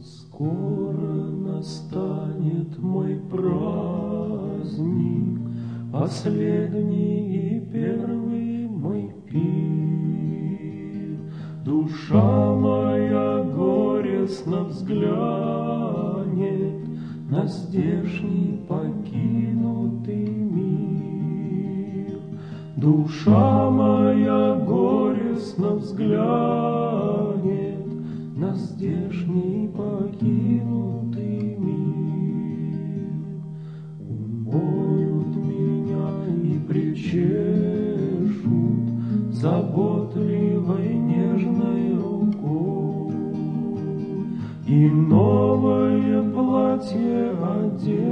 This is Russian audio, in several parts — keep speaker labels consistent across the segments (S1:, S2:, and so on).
S1: Скоро настанет мой праздник, Последний и первый мой пир. Душа моя горестно взглянет На здешний покинутый мир. Душа моя горестно взглянет здешний покинутый мир. Умоют меня и причешут Заботливой нежной рукой. И новое платье оденут,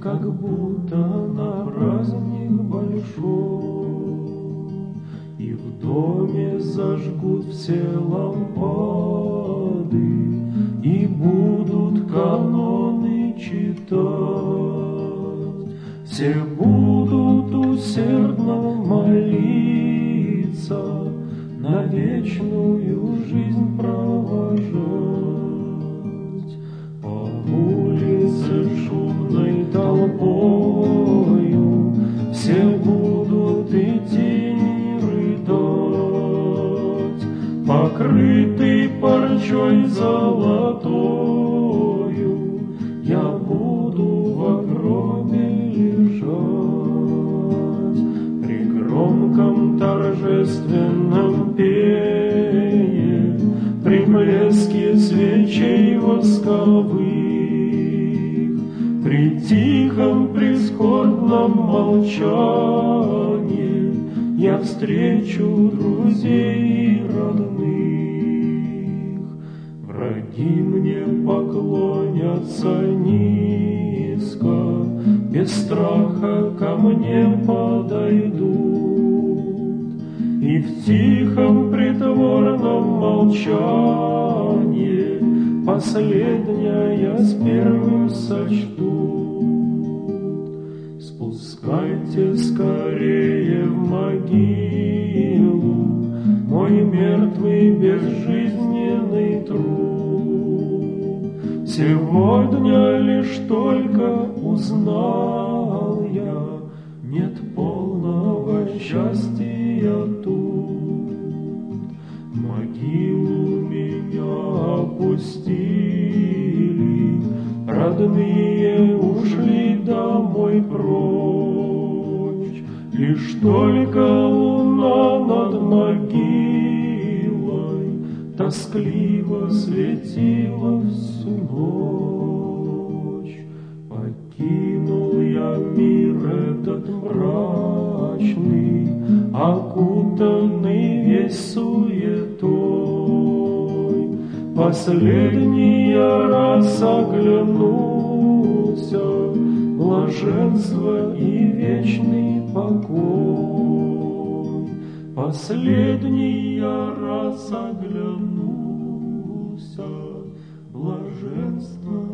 S1: Как будто на зажгут все лампады, И будут каноны читать. Все будут усердно молиться, На вечную жизнь провожать. По улице шумной толпою Покрытый парчой золотою, Я буду в гробе лежать. При громком торжественном пении, При блеске свечей восковых, При тихом прискорбном молчании Я встречу друзей и родных. Враги мне поклонятся низко, Без страха ко мне подойдут, И в тихом притворном молчании Последняя с первым сочтут. Спускайте скорее безжизненный труп. Сегодня лишь только узнал я, Нет полного счастья тут. Могилу меня опустили, Родные ушли домой прочь. Лишь только луна над могилой Тоскливо светила всю ночь. Покинул я мир этот мрачный, Окутанный весь суетой. Последний раз оглянулся, Блаженство и вечный покой. Последний раз оглянулся, Блаженство